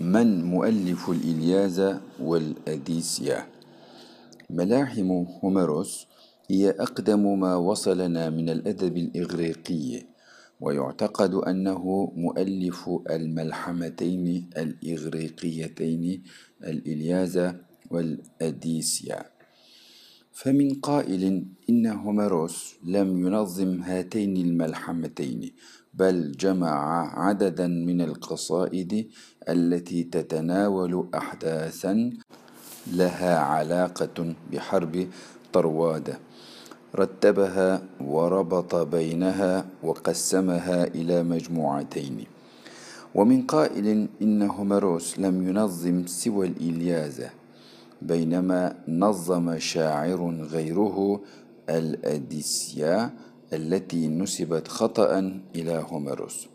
من مؤلف الإلياذة والأديسيا ملاحم هوميروس هي أقدم ما وصلنا من الأدب الإغريقي ويعتقد أنه مؤلف الملحمتين الإغريقيتين الإلياذة والأديسيا فمن قائل إن هوميروس لم ينظم هاتين الملحمتين بل جمع عددا من القصائد التي تتناول أحداثا لها علاقة بحرب طروادة رتبها وربط بينها وقسمها إلى مجموعتين. ومن قائل إن هوميروس لم ينظم سوى الإلياذة بينما نظم شاعر غيره الأديسيا التي نسبت خطأ إلى هوميروس.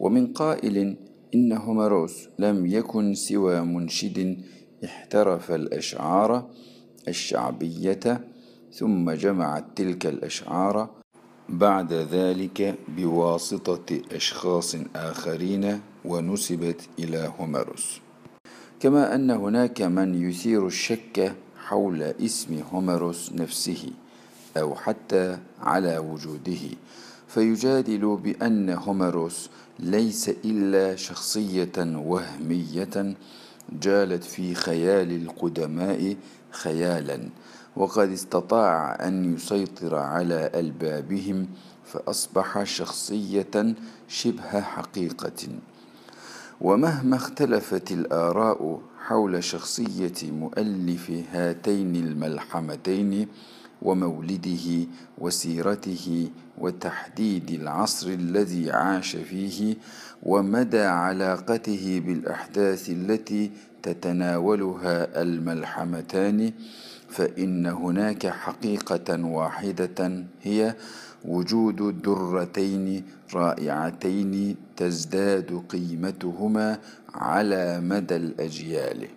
ومن قائل إن هوميروس لم يكن سوى منشد احترف الأشعار الشعبية ثم جمع تلك الأشعار بعد ذلك بواسطة أشخاص آخرين ونسبت إلى هوميروس. كما أن هناك من يثير الشك حول اسم هوميروس نفسه أو حتى على وجوده فيجادل بأن هوميروس ليس إلا شخصية وهمية جالت في خيال القدماء خيالا وقد استطاع أن يسيطر على ألبابهم فأصبح شخصية شبه حقيقة. ومهما اختلفت الآراء حول شخصية مؤلف هاتين الملحمتين ومولده وسيرته وتحديد العصر الذي عاش فيه ومدى علاقته بالأحداث التي تتناولها الملحمتان فإن هناك حقيقة واحدة هي وجود درتين رائعتين تزداد قيمتهما على مدى الأجيال.